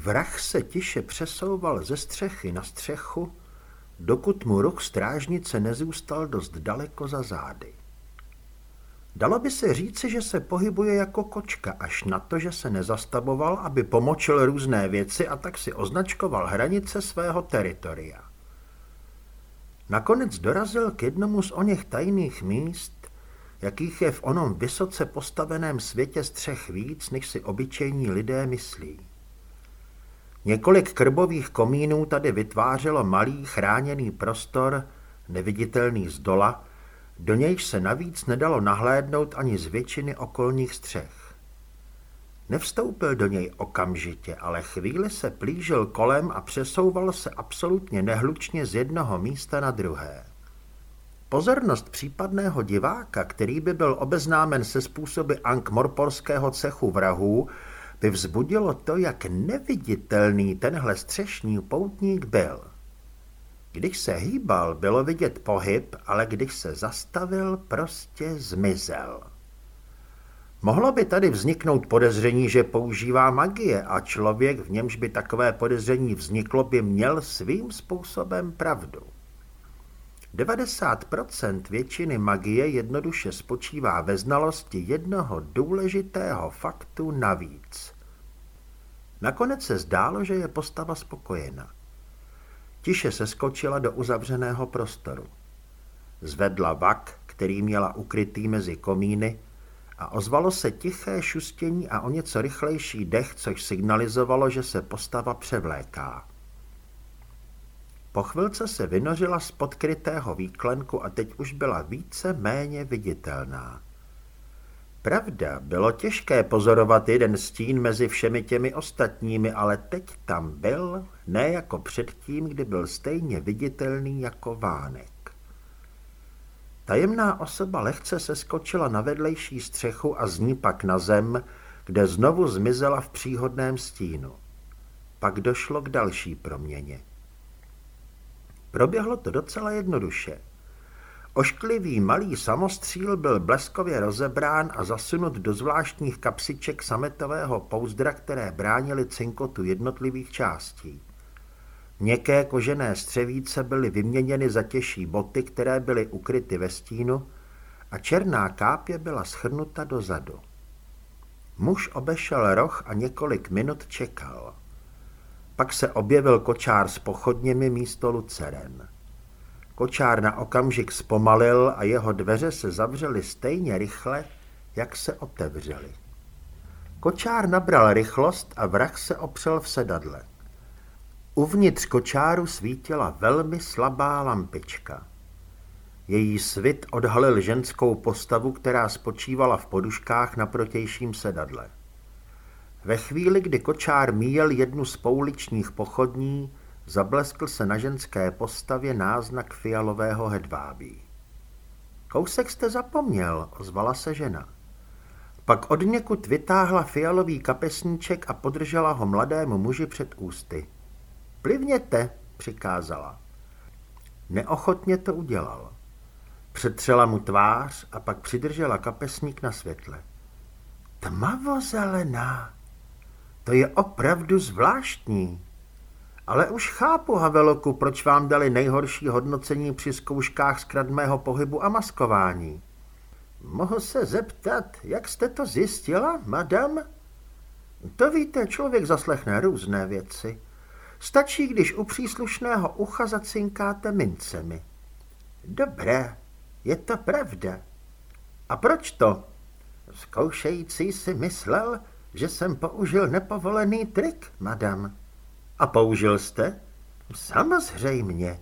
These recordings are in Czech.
Vrah se tiše přesouval ze střechy na střechu, dokud mu ruch strážnice nezůstal dost daleko za zády. Dalo by se říci, že se pohybuje jako kočka, až na to, že se nezastavoval, aby pomočil různé věci a tak si označkoval hranice svého teritoria. Nakonec dorazil k jednomu z oněch tajných míst, jakých je v onom vysoce postaveném světě střech víc, než si obyčejní lidé myslí. Několik krbových komínů tady vytvářelo malý chráněný prostor, neviditelný z dola, do nějž se navíc nedalo nahlédnout ani z většiny okolních střech. Nevstoupil do něj okamžitě, ale chvíli se plížil kolem a přesouval se absolutně nehlučně z jednoho místa na druhé. Pozornost případného diváka, který by byl obeznámen se způsoby ankmorporského cechu vrahů, by vzbudilo to, jak neviditelný tenhle střešní poutník byl. Když se hýbal, bylo vidět pohyb, ale když se zastavil, prostě zmizel. Mohlo by tady vzniknout podezření, že používá magie a člověk, v němž by takové podezření vzniklo, by měl svým způsobem pravdu. 90% většiny magie jednoduše spočívá ve znalosti jednoho důležitého faktu navíc. Nakonec se zdálo, že je postava spokojena. Tiše se skočila do uzavřeného prostoru. Zvedla vak, který měla ukrytý mezi komíny, a ozvalo se tiché šustění a o něco rychlejší dech, což signalizovalo, že se postava převléká. Po chvilce se vynořila z podkrytého výklenku a teď už byla více méně viditelná. Pravda, bylo těžké pozorovat jeden stín mezi všemi těmi ostatními, ale teď tam byl, ne jako předtím, kdy byl stejně viditelný jako vánek. Tajemná osoba lehce se skočila na vedlejší střechu a z ní pak na zem, kde znovu zmizela v příhodném stínu. Pak došlo k další proměně. Proběhlo to docela jednoduše. Ošklivý malý samostříl byl bleskově rozebrán a zasunut do zvláštních kapsiček sametového pouzdra, které bránily cinkotu jednotlivých částí. Měkké kožené střevíce byly vyměněny za těžší boty, které byly ukryty ve stínu a černá kápě byla schrnuta dozadu. Muž obešel roh a několik minut čekal. Pak se objevil kočár s pochodněmi místo luceren. Kočár na okamžik zpomalil a jeho dveře se zavřely stejně rychle, jak se otevřely. Kočár nabral rychlost a vrah se opřel v sedadle. Uvnitř kočáru svítila velmi slabá lampička. Její svit odhalil ženskou postavu, která spočívala v poduškách na protějším sedadle. Ve chvíli, kdy kočár míjel jednu z pouličních pochodní, zableskl se na ženské postavě náznak fialového hedvábí. Kousek jste zapomněl, ozvala se žena. Pak od někud vytáhla fialový kapesníček a podržela ho mladému muži před ústy. Plivněte, přikázala. Neochotně to udělal. Přetřela mu tvář a pak přidržela kapesník na světle. Tmavozelená, to je opravdu zvláštní. Ale už chápu, Haveloku, proč vám dali nejhorší hodnocení při zkouškách skradmého pohybu a maskování. Mohu se zeptat, jak jste to zjistila, madam? To víte, člověk zaslechne různé věci. Stačí, když u příslušného ucha zacinkáte mincemi. Dobré, je to pravda. A proč to? Zkoušející si myslel, že jsem použil nepovolený trik, madam. A použil jste? Samozřejmě.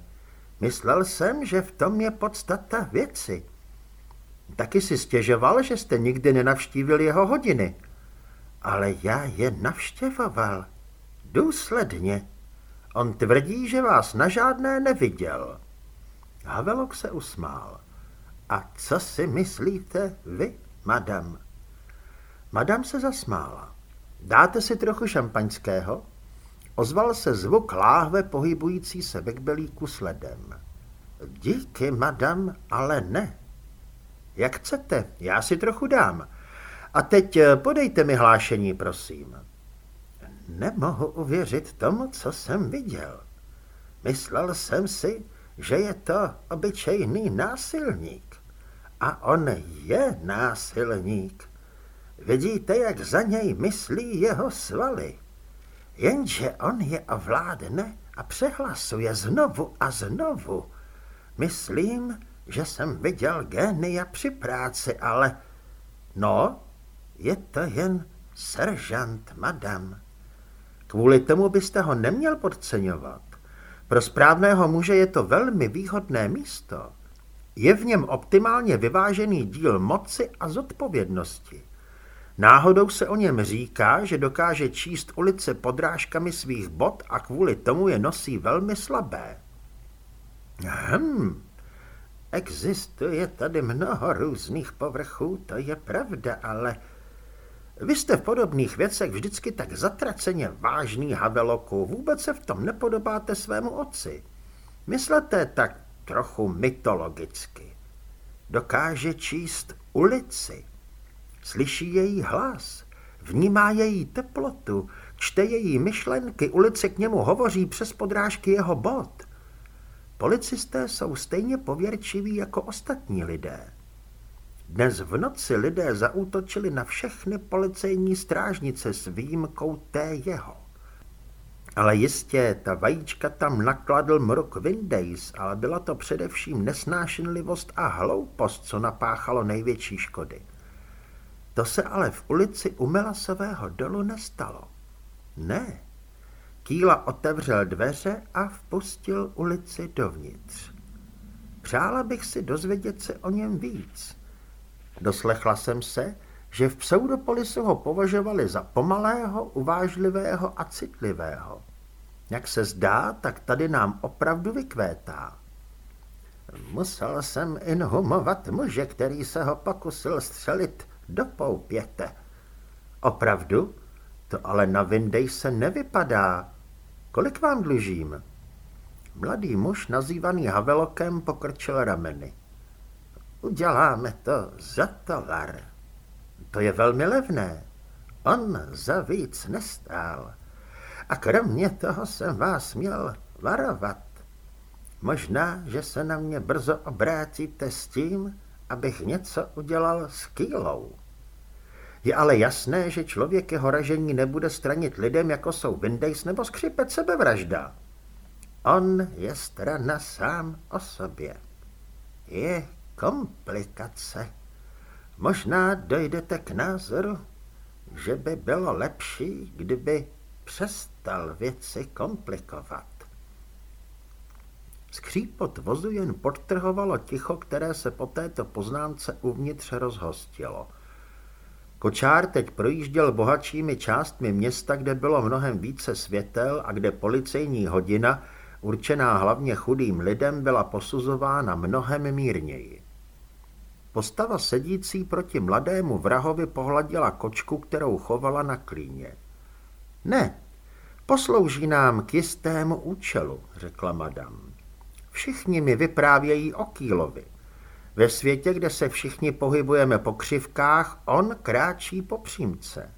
Myslel jsem, že v tom je podstata věci. Taky si stěžoval, že jste nikdy nenavštívil jeho hodiny. Ale já je navštěvoval. Důsledně. On tvrdí, že vás na žádné neviděl. Havelok se usmál. A co si myslíte vy, madam? Madam se zasmála. Dáte si trochu šampaňského? Ozval se zvuk láhve pohybující se ve kbelíku sledem. Díky, madam, ale ne. Jak chcete, já si trochu dám. A teď eh, podejte mi hlášení, prosím. Nemohu uvěřit tomu, co jsem viděl. Myslel jsem si, že je to obyčejný násilník. A on je násilník. Vidíte, jak za něj myslí jeho svaly. Jenže on je ovládne a přehlasuje znovu a znovu. Myslím, že jsem viděl génia při práci, ale... No, je to jen seržant, madam. Kvůli tomu byste ho neměl podceňovat. Pro správného muže je to velmi výhodné místo. Je v něm optimálně vyvážený díl moci a zodpovědnosti. Náhodou se o něm říká, že dokáže číst ulice podrážkami svých bot a kvůli tomu je nosí velmi slabé. Hm, existuje tady mnoho různých povrchů, to je pravda, ale vy jste v podobných věcech vždycky tak zatraceně vážný, Haveloku, vůbec se v tom nepodobáte svému otci. Myslete tak trochu mytologicky. Dokáže číst ulici, slyší její hlas, vnímá její teplotu, čte její myšlenky, ulice k němu hovoří přes podrážky jeho bod. Policisté jsou stejně pověrčiví jako ostatní lidé. Dnes v noci lidé zaútočili na všechny policejní strážnice s výjimkou té jeho. Ale jistě, ta vajíčka tam nakladl mruk Windays, ale byla to především nesnášenlivost a hloupost, co napáchalo největší škody. To se ale v ulici u Melasového dolu nestalo. Ne. Kýla otevřel dveře a vpustil ulici dovnitř. Přála bych si dozvědět se o něm víc. Doslechla jsem se, že v Pseudopolisu ho považovali za pomalého, uvážlivého a citlivého. Jak se zdá, tak tady nám opravdu vykvétá. Musel jsem inhumovat muže, který se ho pokusil střelit do poupěte. Opravdu? To ale na Vindej se nevypadá. Kolik vám dlužím? Mladý muž, nazývaný Havelokem, pokrčil rameny. Uděláme to za tovar. To je velmi levné. On za víc nestál. A kromě toho jsem vás měl varovat. Možná, že se na mě brzo obrátíte s tím, abych něco udělal s kýlou. Je ale jasné, že člověk jeho ražení nebude stranit lidem, jako jsou Windays nebo skřipec sebevražda. On je strana sám o sobě. Je komplikace. Možná dojdete k názoru, že by bylo lepší, kdyby přestal věci komplikovat. Skřípot vozu jen podtrhovalo ticho, které se po této poznámce uvnitř rozhostilo. Kočár teď projížděl bohatšími částmi města, kde bylo mnohem více světel a kde policejní hodina, určená hlavně chudým lidem, byla posuzována mnohem mírněji. Postava sedící proti mladému vrahovi pohladila kočku, kterou chovala na klíně. Ne, poslouží nám k jistému účelu, řekla madam. Všichni mi vyprávějí o Kýlovi. Ve světě, kde se všichni pohybujeme po křivkách, on kráčí po přímce.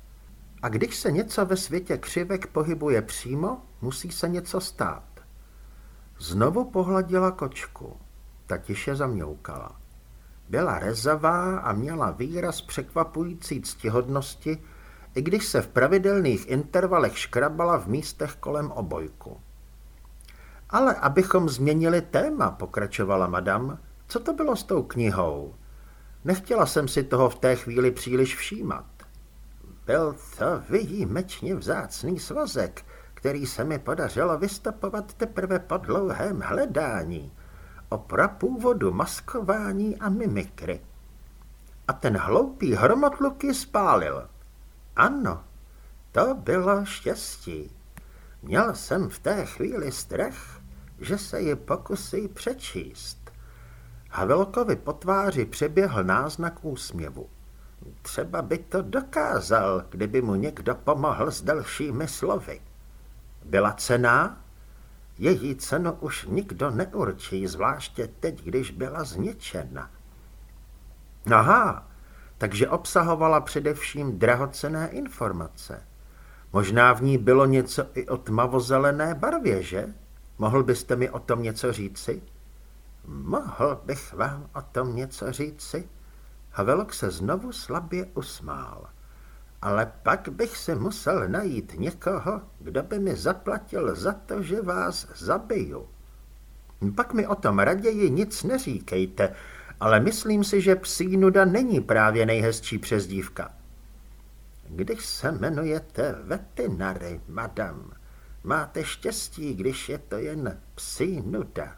A když se něco ve světě křivek pohybuje přímo, musí se něco stát. Znovu pohladila kočku. Ta tiše zamňoukala. Byla rezavá a měla výraz překvapující ctihodnosti, i když se v pravidelných intervalech škrabala v místech kolem obojku. Ale abychom změnili téma, pokračovala madam, co to bylo s tou knihou? Nechtěla jsem si toho v té chvíli příliš všímat. Byl to výjimečně vzácný svazek, který se mi podařilo vystopovat teprve po dlouhém hledání o prapůvodu maskování a mimikry. A ten hloupý hromotluk ji spálil. Ano, to bylo štěstí. Měl jsem v té chvíli strach, že se ji pokusí přečíst. Havelkovi po tváři přeběhl náznak úsměvu. Třeba by to dokázal, kdyby mu někdo pomohl s dalšími slovy. Byla cená? Její cenu už nikdo neurčí, zvláště teď, když byla zničena. Aha, takže obsahovala především drahocené informace. Možná v ní bylo něco i o tmavozelené barvě, že? Mohl byste mi o tom něco říci? Mohl bych vám o tom něco říci? Havelok se znovu slabě usmál. Ale pak bych si musel najít někoho, kdo by mi zaplatil za to, že vás zabiju. Pak mi o tom raději nic neříkejte, ale myslím si, že psí nuda není právě nejhezčí přezdívka. Když se jmenujete veterinary, madam, máte štěstí, když je to jen psí nuda.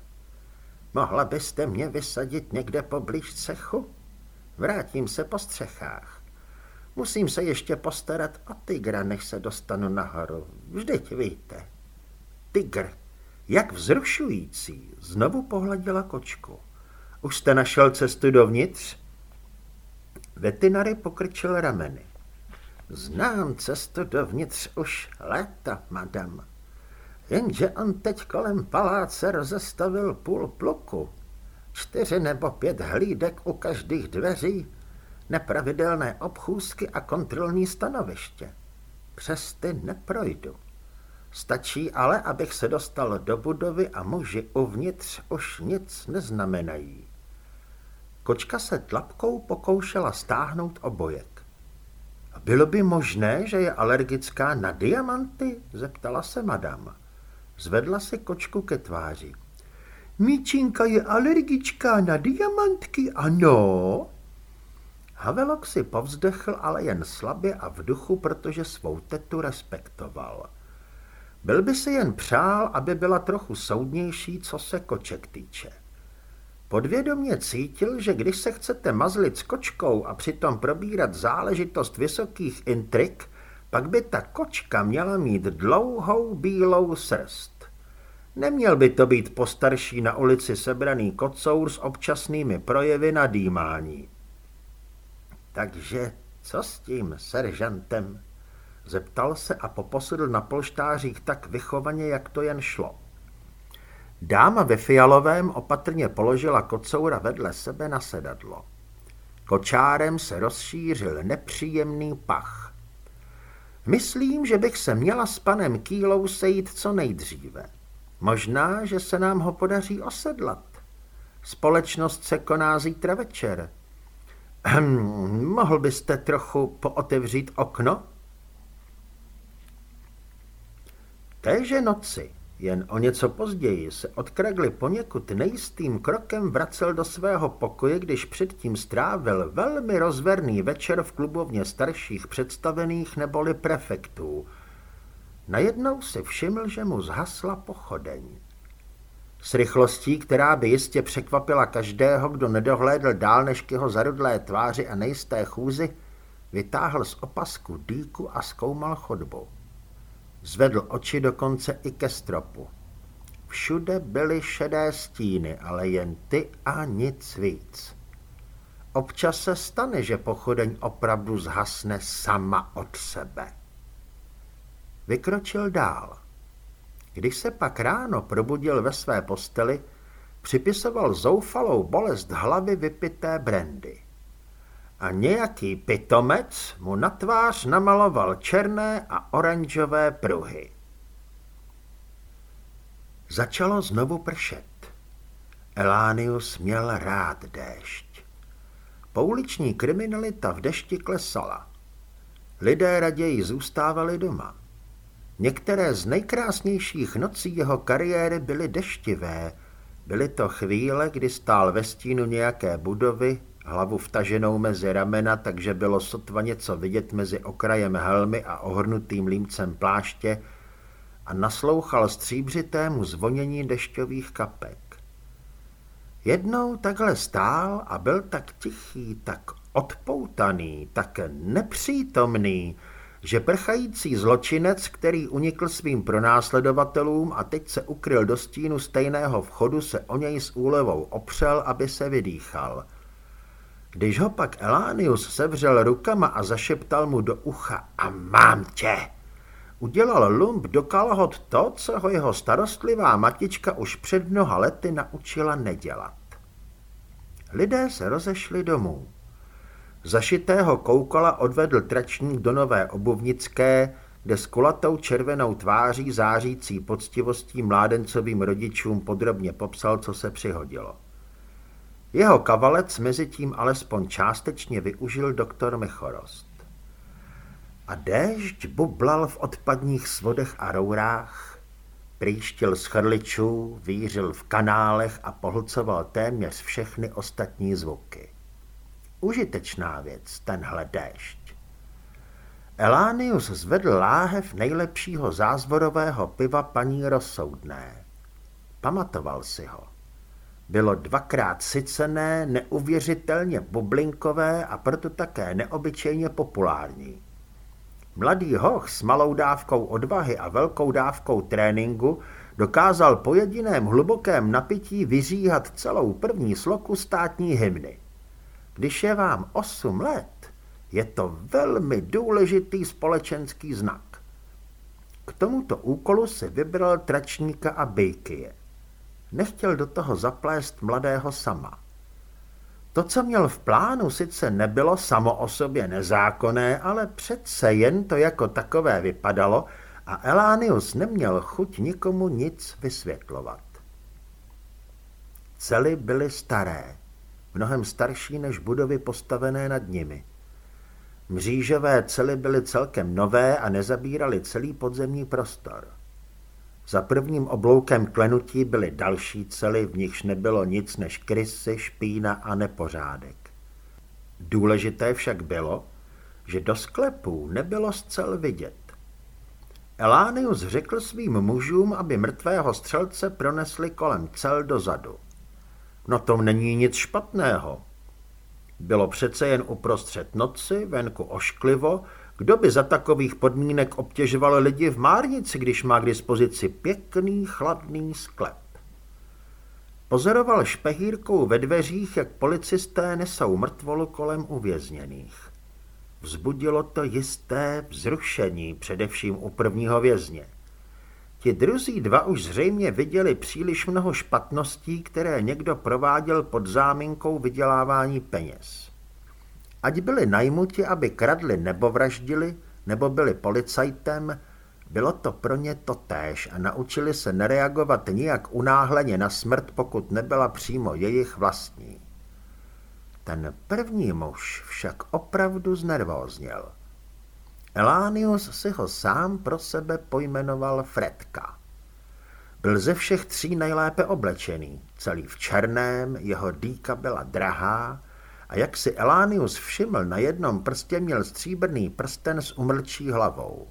Mohla byste mě vysadit někde poblíž cechu? Vrátím se po střechách. Musím se ještě postarat o tygra, než se dostanu nahoru. Vždyť víte. Tygr, jak vzrušující, znovu pohladila kočku. Už jste našel cestu dovnitř? Veterinary pokrčil rameny. Znám cestu dovnitř už léta, madam. Jenže on teď kolem paláce rozestavil půl pluku. Čtyři nebo pět hlídek u každých dveří, nepravidelné obchůzky a kontrolní stanoviště. Přes ty neprojdu. Stačí ale, abych se dostal do budovy a muži uvnitř už nic neznamenají. Kočka se tlapkou pokoušela stáhnout obojek. Bylo by možné, že je alergická na diamanty? zeptala se madama. Zvedla si kočku ke tváři. Míčinka je alergická na diamantky, ano? Havelok si povzdechl, ale jen slabě a v duchu, protože svou tetu respektoval. Byl by si jen přál, aby byla trochu soudnější, co se koček týče. Podvědomě cítil, že když se chcete mazlit s kočkou a přitom probírat záležitost vysokých intrik, pak by ta kočka měla mít dlouhou bílou srst. Neměl by to být postarší na ulici sebraný kocour s občasnými projevy na dýmání. Takže co s tím seržantem? Zeptal se a poposedl na polštářích tak vychovaně, jak to jen šlo. Dáma ve fialovém opatrně položila kocoura vedle sebe na sedadlo. Kočárem se rozšířil nepříjemný pach. Myslím, že bych se měla s panem Kýlou sejít co nejdříve. Možná, že se nám ho podaří osedlat. Společnost se koná zítra večer. Hm, mohl byste trochu pootevřít okno? Téže noci, jen o něco později, se od Kragly poněkud nejistým krokem vracel do svého pokoje, když předtím strávil velmi rozverný večer v klubovně starších představených neboli prefektů. Najednou si všiml, že mu zhasla pochodeň. S rychlostí, která by jistě překvapila každého, kdo nedohlédl dál než k jeho zarudlé tváři a nejisté chůzi, vytáhl z opasku dýku a zkoumal chodbu. Zvedl oči dokonce i ke stropu. Všude byly šedé stíny, ale jen ty a nic víc. Občas se stane, že pochodeň opravdu zhasne sama od sebe. Vykročil dál. Když se pak ráno probudil ve své posteli, připisoval zoufalou bolest hlavy vypité brandy. A nějaký pitomec mu na tvář namaloval černé a oranžové pruhy. Začalo znovu pršet. Elánius měl rád déšť. Pouliční kriminalita v dešti klesala. Lidé raději zůstávali doma. Některé z nejkrásnějších nocí jeho kariéry byly deštivé. Byly to chvíle, kdy stál ve stínu nějaké budovy, hlavu vtaženou mezi ramena, takže bylo sotva něco vidět mezi okrajem helmy a ohrnutým límcem pláště a naslouchal stříbřitému zvonění dešťových kapek. Jednou takhle stál a byl tak tichý, tak odpoutaný, tak nepřítomný, že prchající zločinec, který unikl svým pronásledovatelům a teď se ukryl do stínu stejného vchodu, se o něj s úlevou opřel, aby se vydýchal. Když ho pak Elánius sevřel rukama a zašeptal mu do ucha a mám tě, udělal lump do kalhot to, co ho jeho starostlivá matička už před mnoha lety naučila nedělat. Lidé se rozešli domů. Zašitého koukala odvedl tračník do nové obuvnické, kde s kulatou červenou tváří zářící poctivostí mládencovým rodičům podrobně popsal, co se přihodilo. Jeho kavalec mezi tím alespoň částečně využil doktor Mechorost. A déšť bublal v odpadních svodech a rourách, příštil z chrličů, vířil v kanálech a pohlcoval téměř všechny ostatní zvuky. Užitečná věc, tenhle déšť. Elánius zvedl láhev nejlepšího zázvorového piva paní Rozsoudné. Pamatoval si ho. Bylo dvakrát sycené, neuvěřitelně bublinkové a proto také neobyčejně populární. Mladý hoch s malou dávkou odvahy a velkou dávkou tréninku dokázal po jediném hlubokém napití vyříhat celou první sloku státní hymny. Když je vám 8 let, je to velmi důležitý společenský znak. K tomuto úkolu si vybral tračníka a bejkyje. Nechtěl do toho zaplést mladého sama. To, co měl v plánu, sice nebylo samo o sobě nezákonné, ale přece jen to jako takové vypadalo a Elánius neměl chuť nikomu nic vysvětlovat. Cely byly staré, mnohem starší než budovy postavené nad nimi. Mřížové cely byly celkem nové a nezabíraly celý podzemní prostor. Za prvním obloukem klenutí byly další cely, v nichž nebylo nic než krysy, špína a nepořádek. Důležité však bylo, že do sklepů nebylo zcel vidět. Elánius řekl svým mužům, aby mrtvého střelce pronesli kolem cel dozadu. No tom není nic špatného. Bylo přece jen uprostřed noci, venku ošklivo, kdo by za takových podmínek obtěžoval lidi v Márnici, když má k dispozici pěkný, chladný sklep? Pozoroval špehírkou ve dveřích, jak policisté nesou mrtvolu kolem uvězněných. Vzbudilo to jisté vzrušení, především u prvního vězně. Ti druzí dva už zřejmě viděli příliš mnoho špatností, které někdo prováděl pod záminkou vydělávání peněz. Ať byli najmuti, aby kradli nebo vraždili, nebo byli policajtem, bylo to pro ně totéž a naučili se nereagovat nijak unáhleně na smrt, pokud nebyla přímo jejich vlastní. Ten první muž však opravdu znervózněl. Elánius si ho sám pro sebe pojmenoval Fredka. Byl ze všech tří nejlépe oblečený, celý v černém, jeho dýka byla drahá, a jak si Elánius všiml, na jednom prstě měl stříbrný prsten s umrčí hlavou.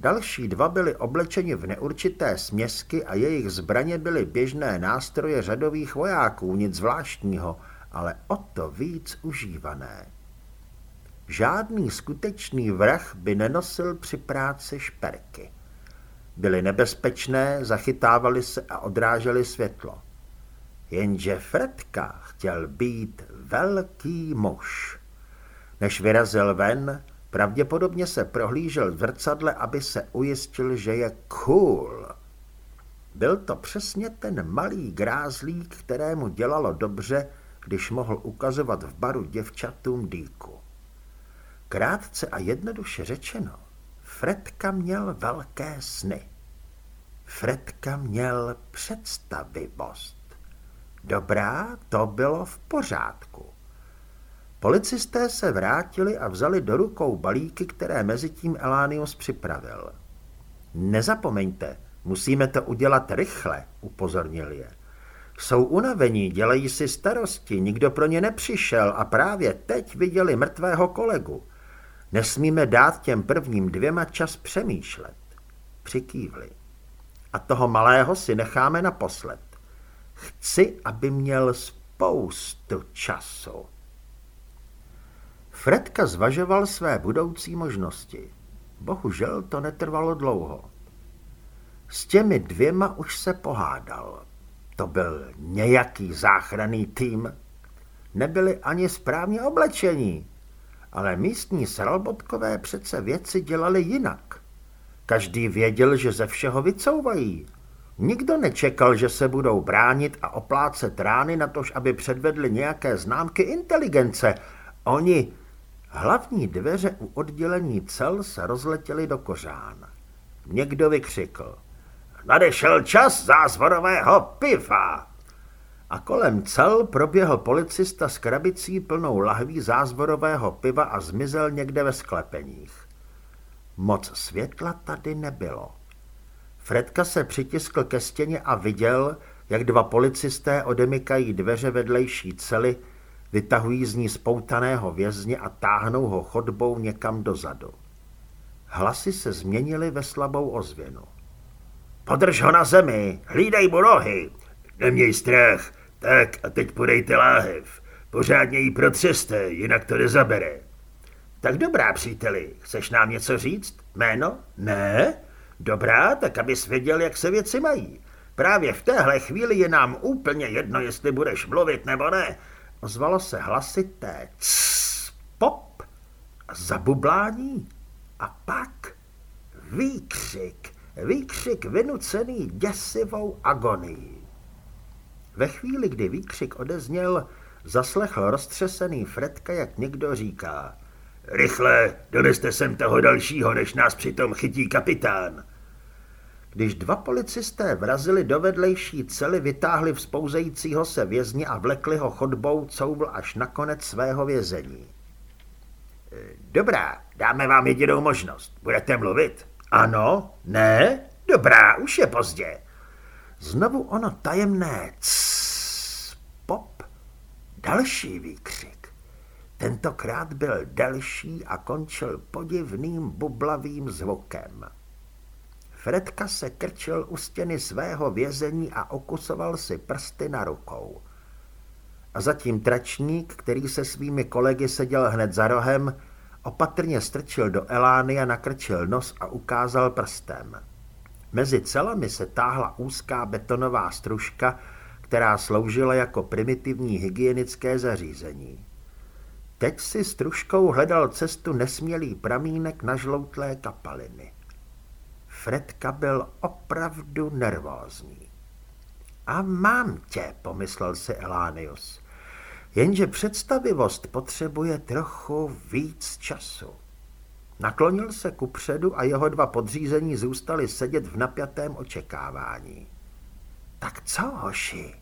Další dva byli oblečeni v neurčité směsky a jejich zbraně byly běžné nástroje řadových vojáků, nic zvláštního, ale o to víc užívané. Žádný skutečný vrah by nenosil při práci šperky. Byly nebezpečné, zachytávali se a odrážely světlo. Jenže Fredka chtěl být velký muž. Než vyrazil ven, pravděpodobně se prohlížel v zrcadle, aby se ujistil, že je cool. Byl to přesně ten malý grázlík, kterému dělalo dobře, když mohl ukazovat v baru děvčatům dýku. Krátce a jednoduše řečeno, Fredka měl velké sny. Fredka měl představivost. Dobrá, to bylo v pořádku. Policisté se vrátili a vzali do rukou balíky, které mezi tím Elánius připravil. Nezapomeňte, musíme to udělat rychle, upozornil je. Jsou unavení, dělají si starosti, nikdo pro ně nepřišel a právě teď viděli mrtvého kolegu. Nesmíme dát těm prvním dvěma čas přemýšlet. Přikývli. A toho malého si necháme naposled. Chci, aby měl spoustu času. Fredka zvažoval své budoucí možnosti. Bohužel to netrvalo dlouho. S těmi dvěma už se pohádal. To byl nějaký záchranný tým. Nebyli ani správně oblečení, ale místní sralbotkové přece věci dělali jinak. Každý věděl, že ze všeho vycouvají Nikdo nečekal, že se budou bránit a oplácet rány na tož, aby předvedli nějaké známky inteligence. Oni Hlavní dveře u oddělení cel se rozletěly do kořán. Někdo vykřikl. Nadešel čas zázvorového piva. A kolem cel proběhl policista s krabicí plnou lahví zázvorového piva a zmizel někde ve sklepeních. Moc světla tady nebylo. Fredka se přitiskl ke stěně a viděl, jak dva policisté odemykají dveře vedlejší cely, vytahují z ní spoutaného vězně a táhnou ho chodbou někam dozadu. Hlasy se změnily ve slabou ozvěnu. Podrž ho na zemi, hlídej mu nohy. Neměj strach, tak a teď podejte láhev. Pořádně ji protřeste, jinak to nezabere. Tak dobrá, příteli, chceš nám něco říct? Jméno? Ne? Dobrá, tak abys věděl, jak se věci mají. Právě v téhle chvíli je nám úplně jedno, jestli budeš mluvit nebo ne. Ozvalo se hlasité pop a zabublání a pak výkřik, výkřik vynucený děsivou agonii. Ve chvíli, kdy výkřik odezněl, zaslechl roztřesený Fredka, jak někdo říká. Rychle, doneste sem toho dalšího, než nás přitom chytí kapitán. Když dva policisté vrazili do vedlejší cely, vytáhli vzpouzejícího se vězně a vlekli ho chodbou, couvl až na konec svého vězení. Dobrá, dáme vám jedinou možnost. Budete mluvit? Ano? Ne? Dobrá, už je pozdě. Znovu ono tajemné cs, pop, další výkřik. Tentokrát byl delší a končil podivným bublavým zvukem. Fredka se krčil u stěny svého vězení a okusoval si prsty na rukou. A zatím tračník, který se svými kolegy seděl hned za rohem, opatrně strčil do Elány a nakrčil nos a ukázal prstem. Mezi celami se táhla úzká betonová stružka, která sloužila jako primitivní hygienické zařízení. Teď si stružkou hledal cestu nesmělý pramínek na žloutlé kapaliny. Fredka byl opravdu nervózní. A mám tě, pomyslel si Elánius. Jenže představivost potřebuje trochu víc času. Naklonil se ku předu a jeho dva podřízení zůstali sedět v napjatém očekávání. Tak co, hoši,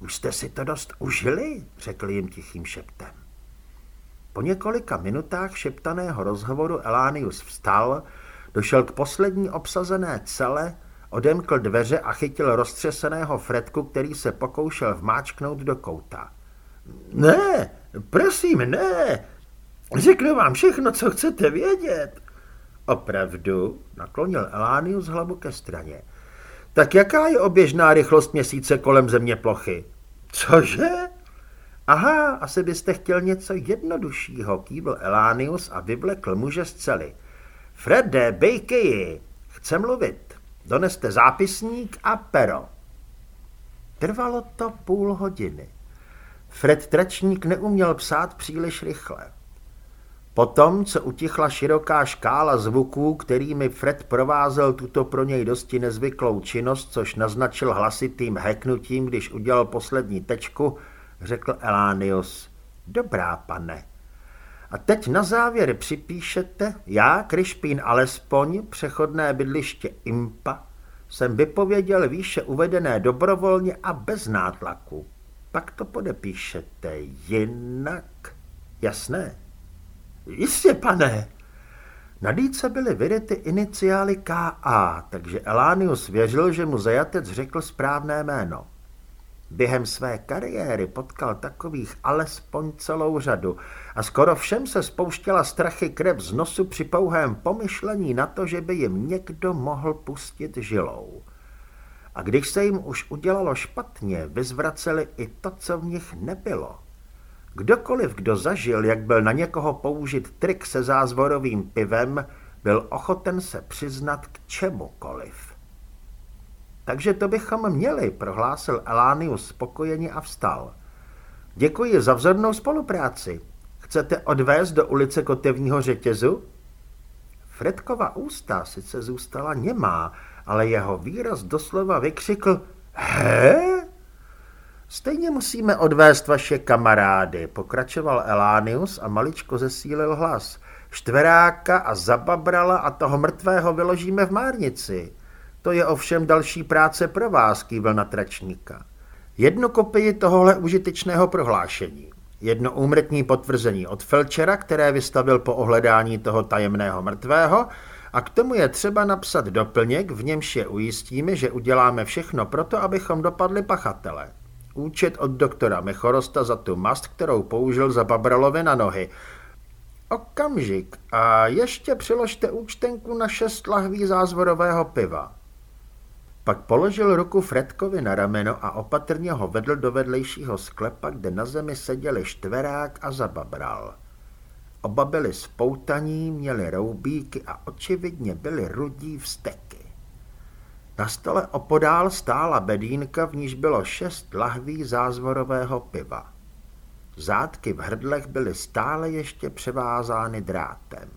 už jste si to dost užili, řekl jim tichým šeptem. Po několika minutách šeptaného rozhovoru Elánius vstal, došel k poslední obsazené cele, odemkl dveře a chytil roztřeseného Fredku, který se pokoušel vmáčknout do kouta. Ne, prosím, ne, Řeknu vám všechno, co chcete vědět. Opravdu, naklonil Elánius hlavu ke straně. Tak jaká je oběžná rychlost měsíce kolem země plochy? Cože? Aha, asi byste chtěl něco jednoduššího, kývl Elánius a vyvlekl muže z cely. Frede, Bejkeji, chce mluvit. Doneste zápisník a pero. Trvalo to půl hodiny. Fred Tračník neuměl psát příliš rychle. Potom, co utichla široká škála zvuků, kterými Fred provázel tuto pro něj dosti nezvyklou činnost, což naznačil hlasitým heknutím, když udělal poslední tečku, řekl Elánius. Dobrá, pane. A teď na závěr připíšete, já, Krišpín alespoň, přechodné bydliště Impa, jsem vypověděl výše uvedené dobrovolně a bez nátlaku. Pak to podepíšete jinak. Jasné? Jistě, pane. Na dýce byly vyryty iniciály K.A., takže Elánius věřil, že mu zajatec řekl správné jméno. Během své kariéry potkal takových alespoň celou řadu a skoro všem se spouštěla strachy krev z nosu při pouhém pomyšlení na to, že by jim někdo mohl pustit žilou. A když se jim už udělalo špatně, vyzvraceli i to, co v nich nebylo. Kdokoliv, kdo zažil, jak byl na někoho použit trik se zázvorovým pivem, byl ochoten se přiznat k čemukoliv. Takže to bychom měli, prohlásil Elánius spokojeně a vstal. Děkuji za vzornou spolupráci. Chcete odvést do ulice Kotevního řetězu? Fredkova ústa sice zůstala němá, ale jeho výraz doslova vykřikl He? Stejně musíme odvést vaše kamarády, pokračoval Elánius a maličko zesílil hlas. Štveráka a zababrala a toho mrtvého vyložíme v márnici. To je ovšem další práce pro vás, kývil na tračníka. Jednu kopii tohohle užitečného prohlášení. Jedno úmrtní potvrzení od Felčera, které vystavil po ohledání toho tajemného mrtvého, a k tomu je třeba napsat doplněk, v němž je ujistíme, že uděláme všechno proto, abychom dopadli pachatele. Účet od doktora Mechorosta za tu mast, kterou použil za Babralovi na nohy. Okamžik a ještě přiložte účtenku na šest lahví zázvorového piva. Pak položil ruku Fredkovi na rameno a opatrně ho vedl do vedlejšího sklepa, kde na zemi seděli štverák a zababral. Oba byli spoutaní, měli roubíky a očividně byli rudí vsteky. Na stole opodál stála bedínka, v níž bylo šest lahví zázvorového piva. Zátky v hrdlech byly stále ještě převázány drátem.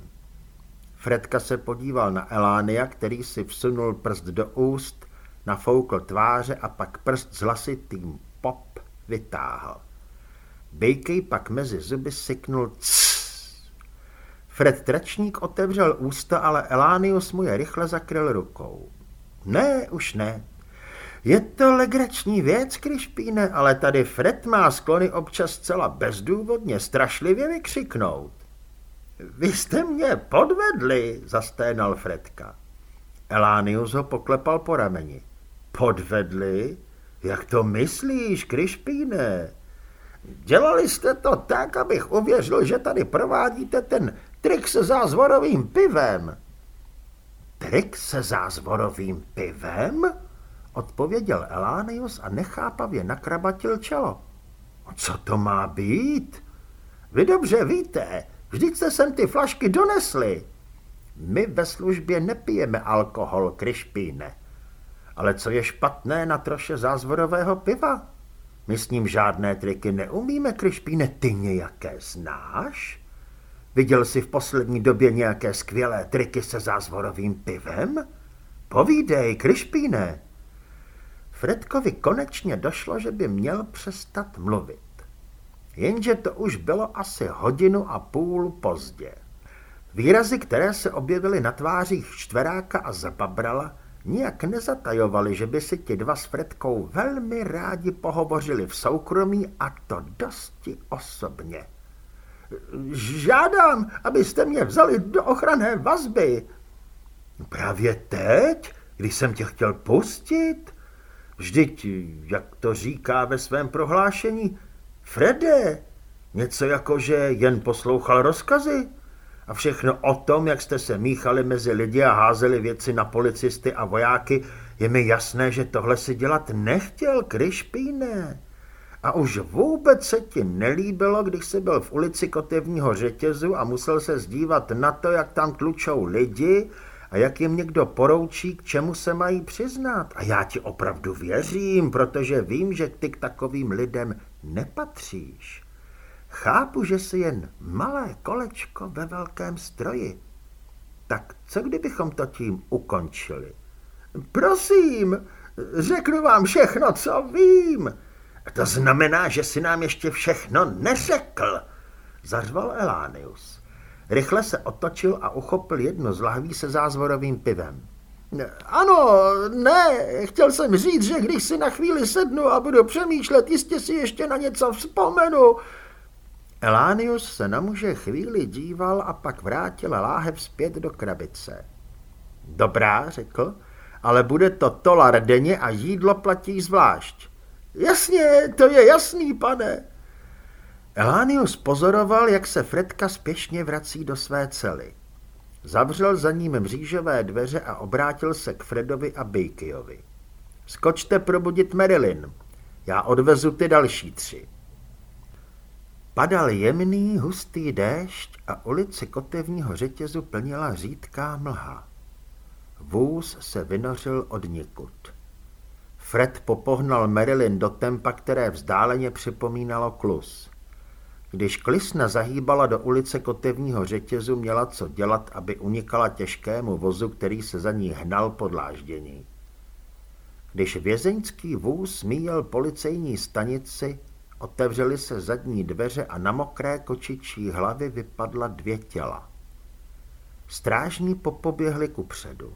Fredka se podíval na Elánia, který si vsunul prst do úst, nafoukl tváře a pak prst s hlasitým pop vytáhl. Bejkej pak mezi zuby syknul cs. Fred Tračník otevřel ústa, ale Elánius mu je rychle zakryl rukou. Ne, už ne. Je to legrační věc, Krišpíne, ale tady Fred má sklony občas zcela bezdůvodně strašlivě vykřiknout. Vy jste mě podvedli, zasténal Fredka. Elánius ho poklepal po rameni. Podvedli? Jak to myslíš, Krišpíne? Dělali jste to tak, abych uvěřil, že tady provádíte ten trik se zázvorovým pivem. Trik se zázvorovým pivem? Odpověděl Elánius a nechápavě nakrabatil čelo. Co to má být? Vy dobře víte, vždyť jste sem ty flašky donesli. My ve službě nepijeme alkohol, Krišpíne. Ale co je špatné na troše zázvorového piva? My s ním žádné triky neumíme, Krišpíne, ty nějaké znáš? Viděl jsi v poslední době nějaké skvělé triky se zázvorovým pivem? Povídej, Krišpíne. Fredkovi konečně došlo, že by měl přestat mluvit. Jenže to už bylo asi hodinu a půl pozdě. Výrazy, které se objevily na tvářích čtveráka a zababrala, nijak nezatajovali, že by si ti dva s Fredkou velmi rádi pohovořili v soukromí a to dosti osobně. Žádám, abyste mě vzali do ochranné vazby. Právě teď, když jsem tě chtěl pustit? Vždyť, jak to říká ve svém prohlášení, Frede, něco jako, že jen poslouchal rozkazy? A všechno o tom, jak jste se míchali mezi lidi a házeli věci na policisty a vojáky, je mi jasné, že tohle si dělat nechtěl, Kryšpíne. A už vůbec se ti nelíbilo, když jsi byl v ulici Kotevního řetězu a musel se zdívat na to, jak tam tlučou lidi a jak jim někdo poroučí, k čemu se mají přiznat. A já ti opravdu věřím, protože vím, že ty k takovým lidem nepatříš. Chápu, že jsi jen malé kolečko ve velkém stroji. Tak co kdybychom to tím ukončili? Prosím, řeknu vám všechno, co vím. To znamená, že si nám ještě všechno neřekl, zařval Elánius. Rychle se otočil a uchopil jedno z lahví se zázvorovým pivem. Ano, ne, chtěl jsem říct, že když si na chvíli sednu a budu přemýšlet, jistě si ještě na něco vzpomenu. Elánius se na muže chvíli díval a pak vrátil láhev zpět do krabice. Dobrá, řekl, ale bude to tolar denně a jídlo platí zvlášť. Jasně, to je jasný, pane. Elánius pozoroval, jak se Fredka spěšně vrací do své cely. Zavřel za ním mřížové dveře a obrátil se k Fredovi a Bejkyovi. Skočte probudit Marilyn. Já odvezu ty další tři. Padal jemný, hustý déšť a ulici kotevního řetězu plnila řídká mlha. Vůz se vynořil od nikud. Fred popohnal Marilyn do tempa, které vzdáleně připomínalo klus. Když klisna zahýbala do ulice kotevního řetězu, měla co dělat, aby unikala těžkému vozu, který se za ní hnal pod láždění. Když vězeňský vůz míjel policejní stanici, otevřely se zadní dveře a na mokré kočičí hlavy vypadla dvě těla. Strážní popoběhli ku předu.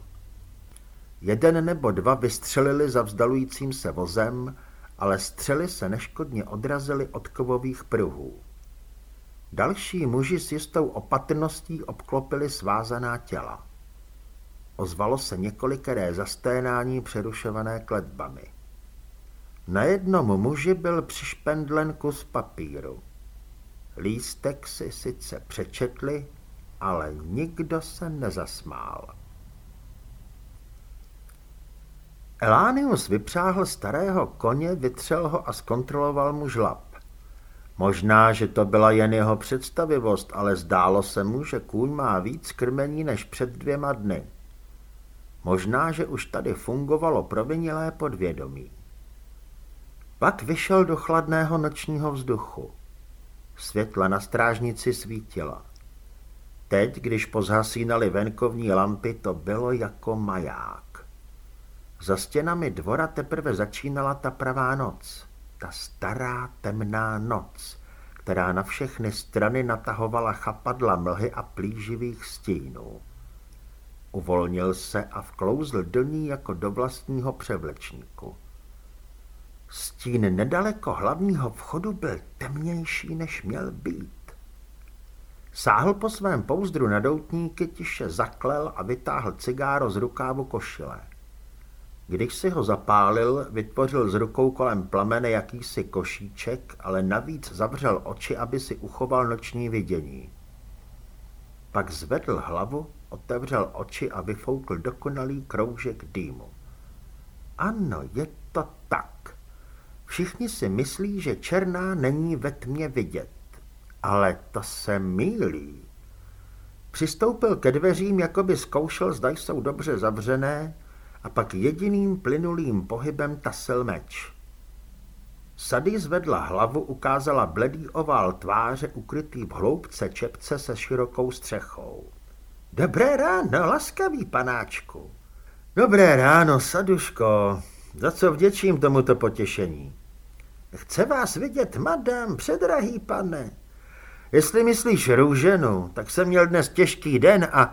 Jeden nebo dva vystřelili za vzdalujícím se vozem, ale střely se neškodně odrazily od kovových pruhů. Další muži s jistou opatrností obklopili svázaná těla. Ozvalo se několikeré zasténání přerušované kletbami. Na jednom muži byl přišpendlen kus papíru. Lístek si sice přečetli, ale nikdo se nezasmál. Elánius vypřáhl starého koně, vytřel ho a zkontroloval mu žlab. Možná, že to byla jen jeho představivost, ale zdálo se mu, že kůň má víc krmení než před dvěma dny. Možná, že už tady fungovalo provinilé podvědomí. Pak vyšel do chladného nočního vzduchu. Světla na strážnici svítila. Teď, když pozhasínaly venkovní lampy, to bylo jako maják. Za stěnami dvora teprve začínala ta pravá noc, ta stará temná noc, která na všechny strany natahovala chapadla mlhy a plíživých stínů. Uvolnil se a vklouzl do ní jako do vlastního převlečníku. Stín nedaleko hlavního vchodu byl temnější, než měl být. Sáhl po svém pouzdru na doutníky, tiše zaklel a vytáhl cigáro z rukávu košile. Když si ho zapálil, vytvořil z rukou kolem plamene jakýsi košíček, ale navíc zavřel oči, aby si uchoval noční vidění. Pak zvedl hlavu, otevřel oči a vyfoukl dokonalý kroužek dýmu. Ano, je to tak. Všichni si myslí, že černá není ve tmě vidět. Ale to se mýlí. Přistoupil ke dveřím, jako by zkoušel, zda jsou dobře zavřené, a pak jediným plynulým pohybem tasil meč. Sady zvedla hlavu, ukázala bledý ovál tváře ukrytý v hloubce čepce se širokou střechou. Dobré ráno, laskavý panáčku. Dobré ráno, Saduško. Za co vděčím tomuto potěšení? Chce vás vidět, madam, předrahý pane. Jestli myslíš růženu, tak jsem měl dnes těžký den a...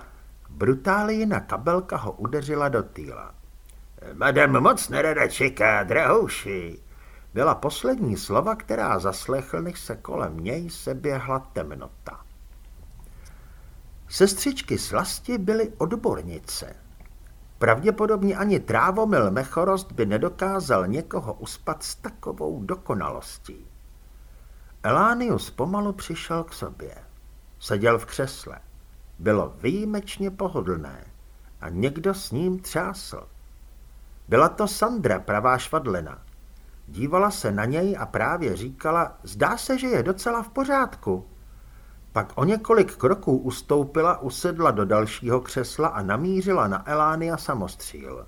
Brutálina kabelka ho udeřila do týla. Madam moc nerada čeká, drahouši. Byla poslední slova, která zaslechl, než se kolem něj seběhla temnota. Sestřičky slasti byly odbornice. Pravděpodobně ani trávomil Mechorost by nedokázal někoho uspat s takovou dokonalostí. Elánius pomalu přišel k sobě. Seděl v křesle. Bylo výjimečně pohodlné a někdo s ním třásl. Byla to Sandra, pravá švadlena. Dívala se na něj a právě říkala, zdá se, že je docela v pořádku. Pak o několik kroků ustoupila, usedla do dalšího křesla a namířila na Elánia samostříl.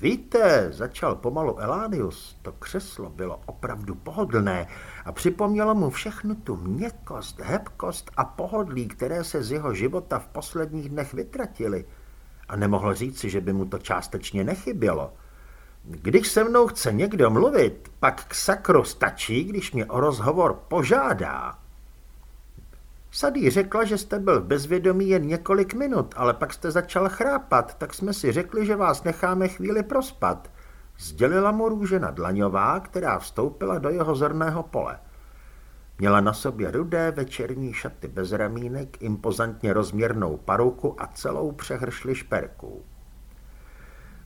Víte, začal pomalu Elánius, to křeslo bylo opravdu pohodlné a připomnělo mu všechnu tu měkkost, hebkost a pohodlí, které se z jeho života v posledních dnech vytratily a nemohl říci, že by mu to částečně nechybělo. Když se mnou chce někdo mluvit, pak k sakru stačí, když mě o rozhovor požádá. Sadý řekla, že jste byl v bezvědomí jen několik minut, ale pak jste začal chrápat, tak jsme si řekli, že vás necháme chvíli prospat. Sdělila mu růžena Dlaňová, která vstoupila do jeho zorného pole. Měla na sobě rudé večerní šaty bez ramínek, impozantně rozměrnou paruku a celou přehršli šperků.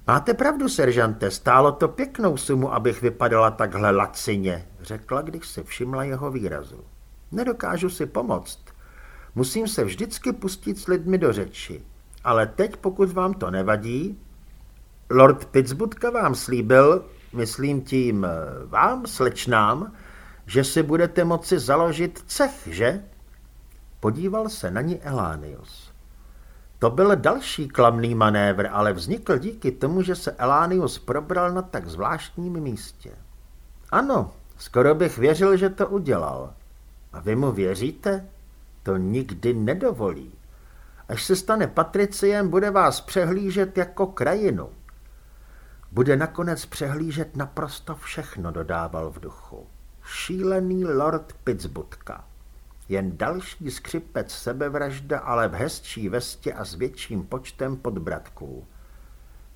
Máte pravdu, seržante, stálo to pěknou sumu, abych vypadala takhle lacině, řekla, když se všimla jeho výrazu. Nedokážu si pomoct. Musím se vždycky pustit s lidmi do řeči. Ale teď, pokud vám to nevadí, Lord Pittsburgh vám slíbil, myslím tím vám, slečnám, že si budete moci založit cech, že? Podíval se na ní Elánius. To byl další klamný manévr, ale vznikl díky tomu, že se Elánius probral na tak zvláštním místě. Ano, skoro bych věřil, že to udělal. A vy mu věříte? To nikdy nedovolí. Až se stane patriciem, bude vás přehlížet jako krajinu. Bude nakonec přehlížet naprosto všechno, dodával v duchu. Šílený lord Pittsburghka. Jen další skřipec sebevražda, ale v hezčí vestě a s větším počtem podbratků.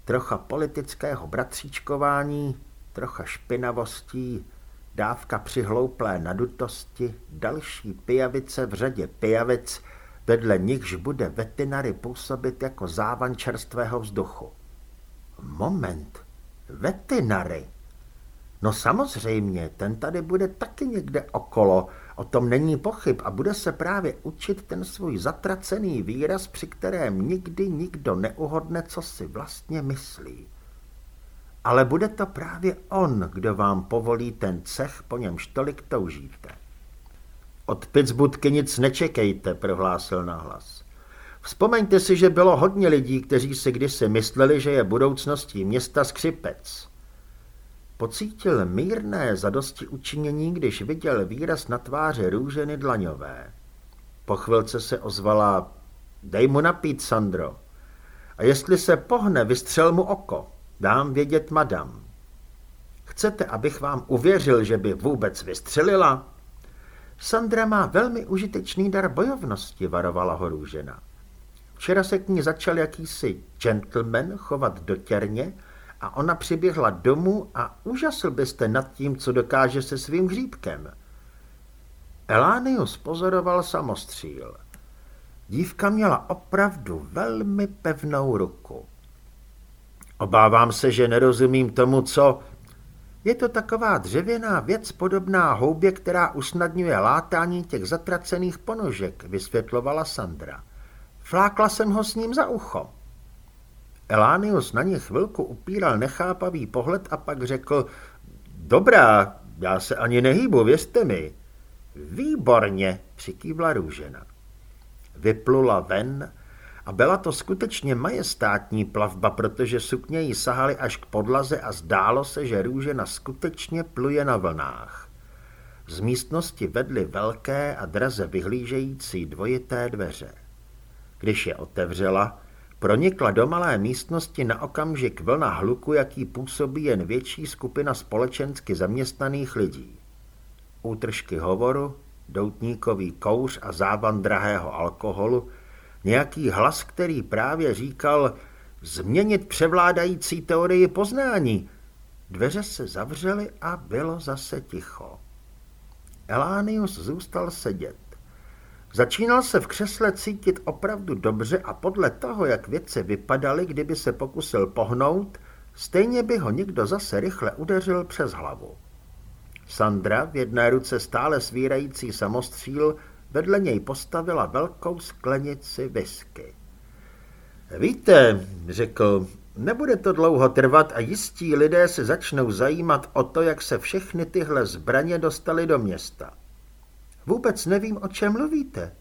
Trocha politického bratříčkování, trocha špinavostí, dávka přihlouplé nadutosti, další pijavice v řadě pijavic, vedle nichž bude veterinary působit jako závan čerstvého vzduchu. Moment, veterinary. No samozřejmě, ten tady bude taky někde okolo, o tom není pochyb a bude se právě učit ten svůj zatracený výraz, při kterém nikdy nikdo neuhodne, co si vlastně myslí. Ale bude to právě on, kdo vám povolí ten cech, po němž tolik toužíte. Od Pittsburghky nic nečekejte, prohlásil nahlas. Vzpomeňte si, že bylo hodně lidí, kteří si kdysi mysleli, že je budoucností města skřipec. Pocítil mírné zadosti učinění, když viděl výraz na tváři růženy dlaňové. Po chvilce se ozvala, dej mu napít, Sandro. A jestli se pohne, vystřel mu oko. Dám vědět madam. Chcete, abych vám uvěřil, že by vůbec vystřelila? Sandra má velmi užitečný dar bojovnosti, varovala ho růžena. Včera se k ní začal jakýsi gentleman chovat dotěrně a ona přiběhla domů a úžasl byste nad tím, co dokáže se svým hříbkem. Elánius pozoroval samostříl. Dívka měla opravdu velmi pevnou ruku. Obávám se, že nerozumím tomu, co... Je to taková dřevěná věc podobná houbě, která usnadňuje látání těch zatracených ponožek, vysvětlovala Sandra. Flákla jsem ho s ním za ucho. Elánius na ně chvilku upíral nechápavý pohled a pak řekl, dobrá, já se ani nehýbu, věřte mi. Výborně, přikývla růžena. Vyplula ven a byla to skutečně majestátní plavba, protože sukně jí sahaly až k podlaze a zdálo se, že růžena skutečně pluje na vlnách. Z místnosti vedly velké a draze vyhlížející dvojité dveře. Když je otevřela, pronikla do malé místnosti na okamžik vlna hluku, jaký působí jen větší skupina společensky zaměstnaných lidí. Útržky hovoru, doutníkový kouř a závan drahého alkoholu, nějaký hlas, který právě říkal změnit převládající teorii poznání. Dveře se zavřely a bylo zase ticho. Elánius zůstal sedět. Začínal se v křesle cítit opravdu dobře a podle toho, jak věci vypadaly, kdyby se pokusil pohnout, stejně by ho někdo zase rychle udeřil přes hlavu. Sandra, v jedné ruce stále svírající samostříl, vedle něj postavila velkou sklenici whisky. Víte, řekl, nebude to dlouho trvat a jistí lidé se začnou zajímat o to, jak se všechny tyhle zbraně dostaly do města. Vůbec nevím, o čem mluvíte.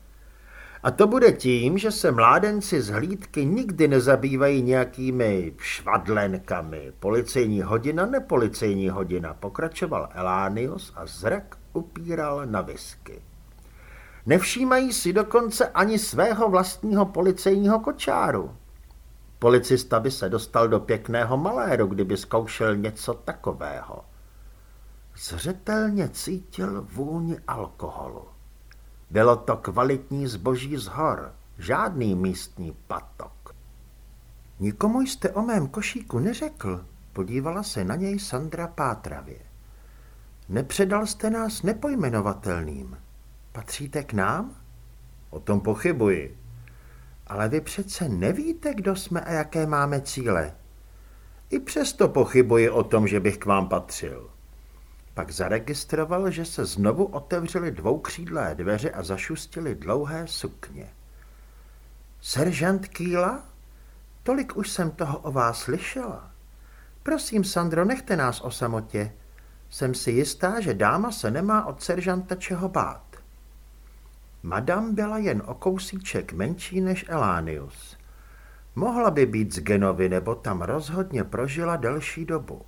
A to bude tím, že se mládenci z hlídky nikdy nezabývají nějakými švadlenkami. Policejní hodina, nepolicejní hodina, pokračoval Elánius a zrak upíral na visky. Nevšímají si dokonce ani svého vlastního policejního kočáru. Policista by se dostal do pěkného maléru, kdyby zkoušel něco takového. Zřetelně cítil vůni alkoholu. Bylo to kvalitní zboží z hor, žádný místní patok. Nikomu jste o mém košíku neřekl, podívala se na něj Sandra pátravě. Nepředal jste nás nepojmenovatelným. Patříte k nám? O tom pochybuji. Ale vy přece nevíte, kdo jsme a jaké máme cíle. I přesto pochybuji o tom, že bych k vám patřil. Pak zaregistroval, že se znovu otevřely dvoukřídlé dveře a zašustily dlouhé sukně. Seržant Kýla? Tolik už jsem toho o vás slyšela. Prosím, Sandro, nechte nás o samotě. Jsem si jistá, že dáma se nemá od seržanta čeho bát. Madam byla jen o kousíček menší než Elánius. Mohla by být z Genovy, nebo tam rozhodně prožila delší dobu.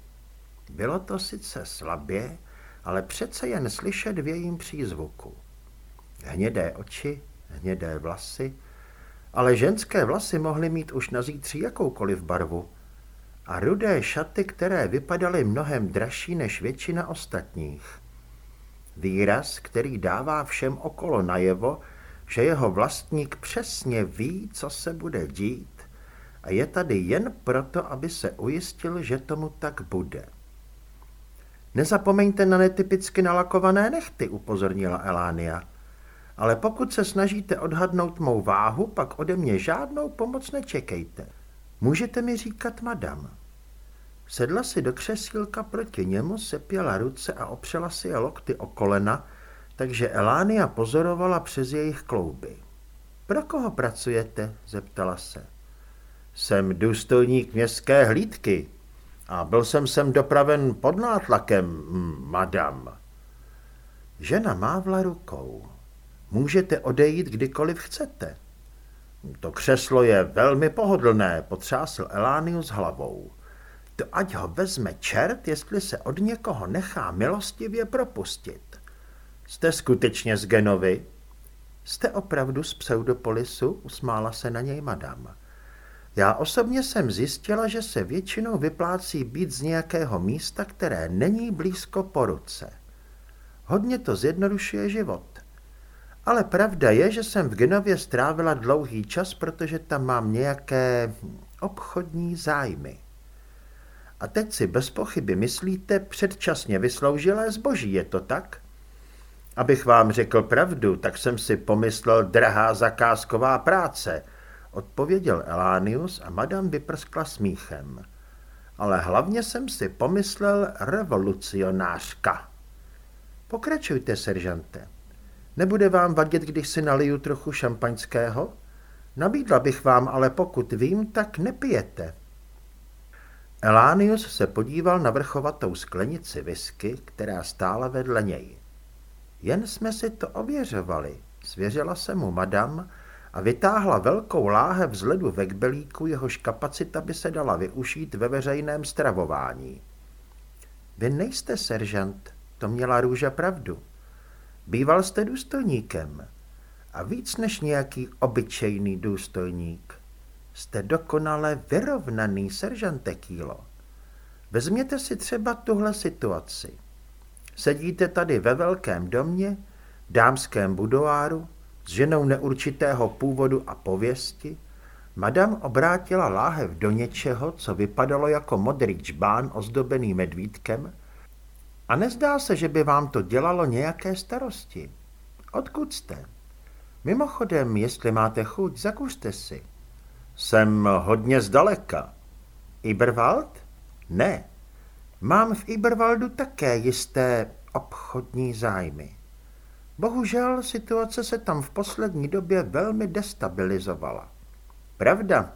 Bylo to sice slabě, ale přece jen slyšet v jejím přízvuku. Hnědé oči, hnědé vlasy, ale ženské vlasy mohly mít už na zítří jakoukoliv barvu. a rudé šaty, které vypadaly mnohem dražší než většina ostatních. Výraz, který dává všem okolo najevo, že jeho vlastník přesně ví, co se bude dít a je tady jen proto, aby se ujistil, že tomu tak bude. Nezapomeňte na netypicky nalakované nechty, upozornila Elánia. Ale pokud se snažíte odhadnout mou váhu, pak ode mě žádnou pomoc nečekejte. Můžete mi říkat madam. Sedla si do křesílka proti němu, sepěla ruce a opřela si je lokty o kolena, takže Elánia pozorovala přes jejich klouby. Pro koho pracujete? zeptala se. Jsem důstojník městské hlídky a byl jsem sem dopraven pod nátlakem, madam. Žena mávla rukou. Můžete odejít kdykoliv chcete. To křeslo je velmi pohodlné, potřásl Elánius hlavou. To ať ho vezme čert, jestli se od někoho nechá milostivě propustit. Jste skutečně z Genovy? Jste opravdu z Pseudopolisu? Usmála se na něj madam. Já osobně jsem zjistila, že se většinou vyplácí být z nějakého místa, které není blízko po ruce. Hodně to zjednodušuje život. Ale pravda je, že jsem v Genově strávila dlouhý čas, protože tam mám nějaké obchodní zájmy. A teď si bez pochyby myslíte předčasně vysloužilé zboží, je to tak? Abych vám řekl pravdu, tak jsem si pomyslel drahá zakázková práce, odpověděl Elánius a madam vyprskla smíchem. Ale hlavně jsem si pomyslel revolucionářka. Pokračujte, seržante. Nebude vám vadit, když si naliju trochu šampaňského? Nabídla bych vám, ale pokud vím, tak nepijete. Elánius se podíval na vrchovatou sklenici whisky, která stála vedle něj. Jen jsme si to ověřovali, svěřila se mu madam a vytáhla velkou láhev vzhledu ve kbelíku, jehož kapacita by se dala využít ve veřejném stravování. Vy nejste seržant, to měla růža pravdu. Býval jste důstojníkem a víc než nějaký obyčejný důstojník. Jste dokonale vyrovnaný, seržante Kýlo. Vezměte si třeba tuhle situaci. Sedíte tady ve velkém domě, dámském budoáru, s ženou neurčitého původu a pověsti, madam obrátila láhev do něčeho, co vypadalo jako modrý čbán ozdobený medvídkem a nezdá se, že by vám to dělalo nějaké starosti. Odkud jste? Mimochodem, jestli máte chuť, zakuřte si. Jsem hodně zdaleka. Iberwald? Ne. Mám v Iberwaldu také jisté obchodní zájmy. Bohužel situace se tam v poslední době velmi destabilizovala. Pravda,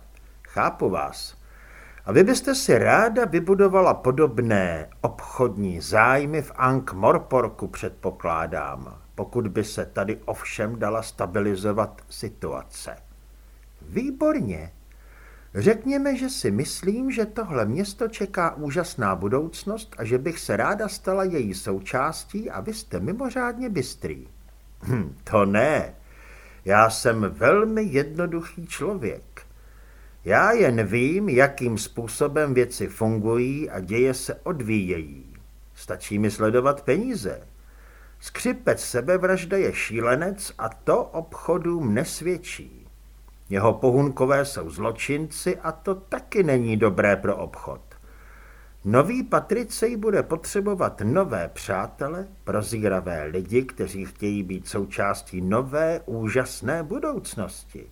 chápu vás. A vy byste si ráda vybudovala podobné obchodní zájmy v Ankh-Morporku, předpokládám, pokud by se tady ovšem dala stabilizovat situace. Výborně. Řekněme, že si myslím, že tohle město čeká úžasná budoucnost a že bych se ráda stala její součástí a vy jste mimořádně bystrý. Hm, to ne. Já jsem velmi jednoduchý člověk. Já jen vím, jakým způsobem věci fungují a děje se odvíjejí. Stačí mi sledovat peníze. Skřipec sebevražda je šílenec a to obchodům nesvědčí. Jeho pohunkové jsou zločinci a to taky není dobré pro obchod. Nový Patricej bude potřebovat nové přátele, prozíravé lidi, kteří chtějí být součástí nové, úžasné budoucnosti.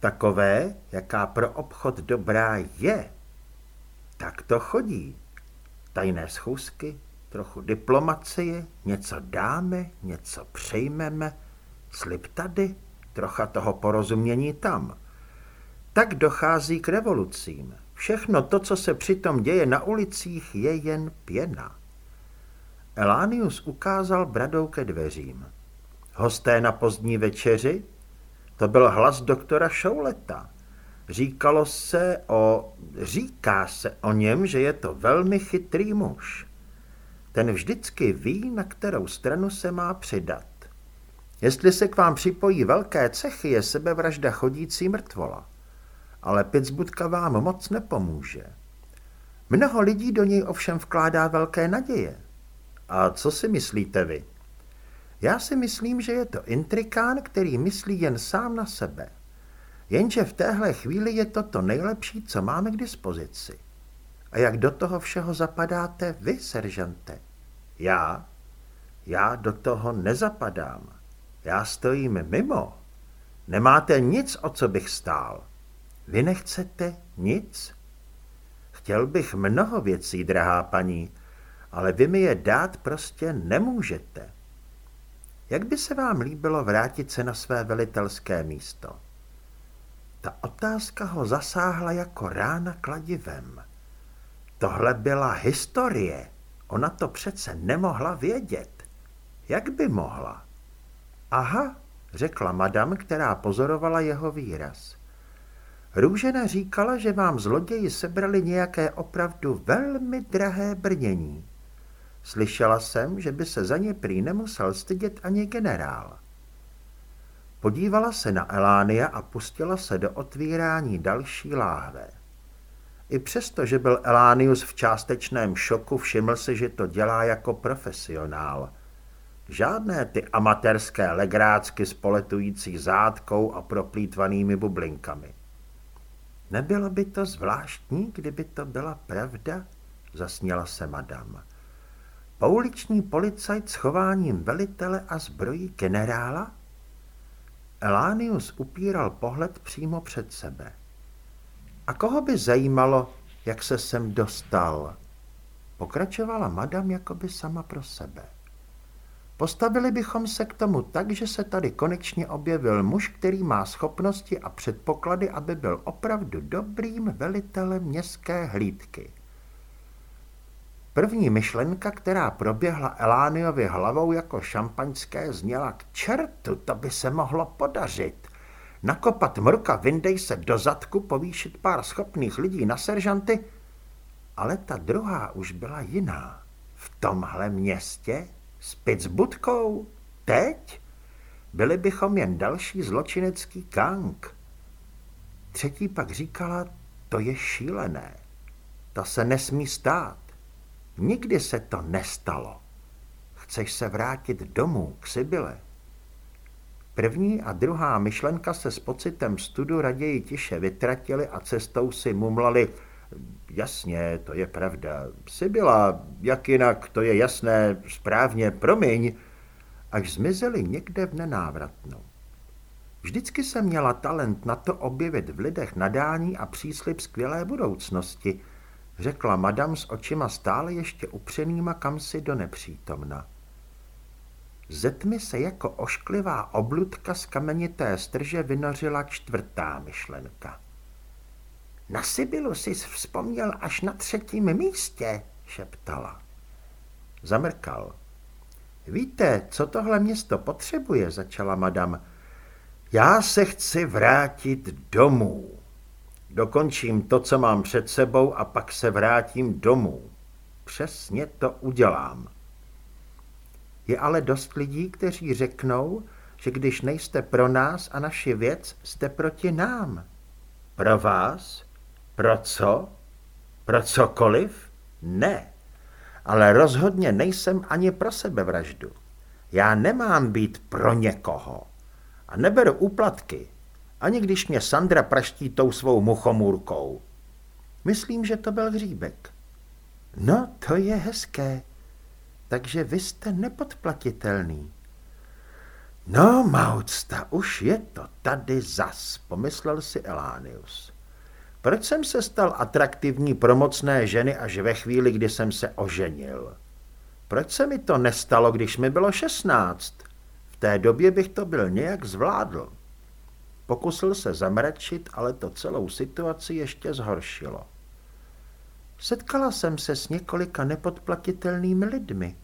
Takové, jaká pro obchod dobrá je. Tak to chodí. Tajné schůzky, trochu diplomacie, něco dáme, něco přejmeme, slib tady, trocha toho porozumění tam. Tak dochází k revolucím. Všechno to, co se přitom děje na ulicích, je jen pěna. Elánius ukázal bradou ke dveřím. Hosté na pozdní večeři? To byl hlas doktora Šouleta. Říkalo se o... Říká se o něm, že je to velmi chytrý muž. Ten vždycky ví, na kterou stranu se má přidat. Jestli se k vám připojí velké cechy, je sebevražda chodící mrtvola. Ale Pittsburghka vám moc nepomůže. Mnoho lidí do něj ovšem vkládá velké naděje. A co si myslíte vy? Já si myslím, že je to intrikán, který myslí jen sám na sebe. Jenže v téhle chvíli je to to nejlepší, co máme k dispozici. A jak do toho všeho zapadáte vy, seržante? Já? Já do toho nezapadám. Já stojím mimo. Nemáte nic, o co bych stál. Vy nechcete nic? Chtěl bych mnoho věcí, drahá paní, ale vy mi je dát prostě nemůžete. Jak by se vám líbilo vrátit se na své velitelské místo? Ta otázka ho zasáhla jako rána kladivem. Tohle byla historie. Ona to přece nemohla vědět. Jak by mohla? Aha, řekla madam, která pozorovala jeho výraz. Růžena říkala, že vám zloději sebrali nějaké opravdu velmi drahé brnění. Slyšela jsem, že by se za ně prý nemusel stydět ani generál. Podívala se na Elánia a pustila se do otvírání další láhve. I přesto, že byl Elánius v částečném šoku, všiml si, že to dělá jako profesionál. Žádné ty amatérské legrácky s poletující zátkou a proplítvanými bublinkami. Nebylo by to zvláštní, kdyby to byla pravda? Zasněla se madam. Pouliční policajt s chováním velitele a zbrojí generála? Elánius upíral pohled přímo před sebe. A koho by zajímalo, jak se sem dostal? Pokračovala madam jakoby sama pro sebe. Postavili bychom se k tomu tak, že se tady konečně objevil muž, který má schopnosti a předpoklady, aby byl opravdu dobrým velitelem městské hlídky. První myšlenka, která proběhla Elániovi hlavou jako šampaňské, zněla k čertu, to by se mohlo podařit. Nakopat mrka, vyndej se do zadku, povýšit pár schopných lidí na seržanty, ale ta druhá už byla jiná. V tomhle městě? S Pittsburghkou? Teď? Byli bychom jen další zločinecký kank. Třetí pak říkala, to je šílené. To se nesmí stát. Nikdy se to nestalo. Chceš se vrátit domů, k Sibyle? První a druhá myšlenka se s pocitem studu raději tiše vytratili a cestou si mumlali, jasně, to je pravda, Sibila, jak jinak, to je jasné, správně, promiň, až zmizeli někde v nenávratnu. Vždycky jsem měla talent na to objevit v lidech nadání a příslip skvělé budoucnosti – řekla madam s očima stále ještě upřenýma kamsi do nepřítomna. Ze tmy se jako ošklivá obludka z kamenité strže vynořila čtvrtá myšlenka. Na Sibylu jsi vzpomněl až na třetím místě, šeptala. Zamrkal. Víte, co tohle město potřebuje, začala madam. Já se chci vrátit domů. Dokončím to, co mám před sebou a pak se vrátím domů. Přesně to udělám. Je ale dost lidí, kteří řeknou, že když nejste pro nás a naši věc, jste proti nám. Pro vás? Pro co? Pro cokoliv? Ne. Ale rozhodně nejsem ani pro sebevraždu. Já nemám být pro někoho. A neberu úplatky ani když mě Sandra praští tou svou muchomůrkou. Myslím, že to byl hříbek. No, to je hezké. Takže vy jste nepodplatitelný. No, Maucta, už je to tady zas, pomyslel si Elánius. Proč jsem se stal atraktivní promocné ženy až ve chvíli, kdy jsem se oženil? Proč se mi to nestalo, když mi bylo šestnáct? V té době bych to byl nějak zvládl. Pokusil se zamračit, ale to celou situaci ještě zhoršilo. Setkala jsem se s několika nepodplatitelnými lidmi.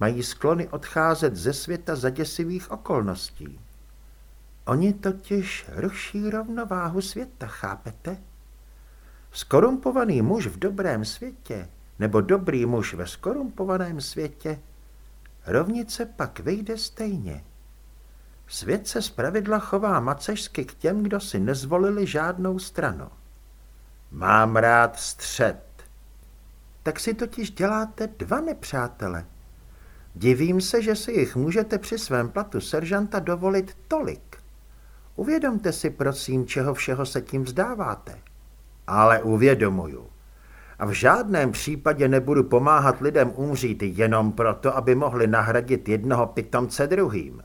Mají sklony odcházet ze světa za děsivých okolností. Oni totiž ruší rovnováhu světa, chápete? Skorumpovaný muž v dobrém světě nebo dobrý muž ve skorumpovaném světě rovnice pak vyjde stejně. Svět se zpravidla chová macežsky k těm, kdo si nezvolili žádnou stranu. Mám rád střed, tak si totiž děláte dva nepřátele. Divím se, že si jich můžete při svém platu seržanta dovolit tolik. Uvědomte si, prosím, čeho všeho se tím vzdáváte. Ale uvědomuju. A v žádném případě nebudu pomáhat lidem umřít jenom proto, aby mohli nahradit jednoho pitomce druhým.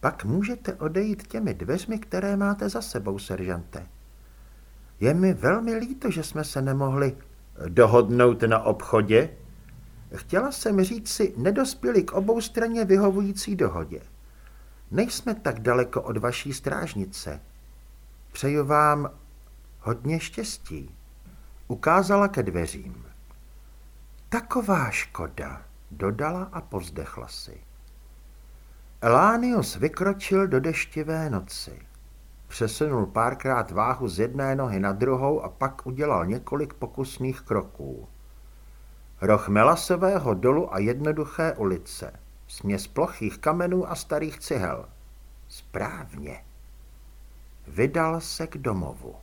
Pak můžete odejít těmi dveřmi, které máte za sebou, seržante. Je mi velmi líto, že jsme se nemohli dohodnout na obchodě. Chtěla jsem říct si, nedospěli k obou straně vyhovující dohodě. Nejsme tak daleko od vaší strážnice. Přeju vám hodně štěstí. Ukázala ke dveřím. Taková škoda, dodala a povzdechla si. Elánius vykročil do deštivé noci. Přesunul párkrát váhu z jedné nohy na druhou a pak udělal několik pokusných kroků. Roh Melasového dolu a jednoduché ulice. Směs plochých kamenů a starých cihel. Správně. Vydal se k domovu.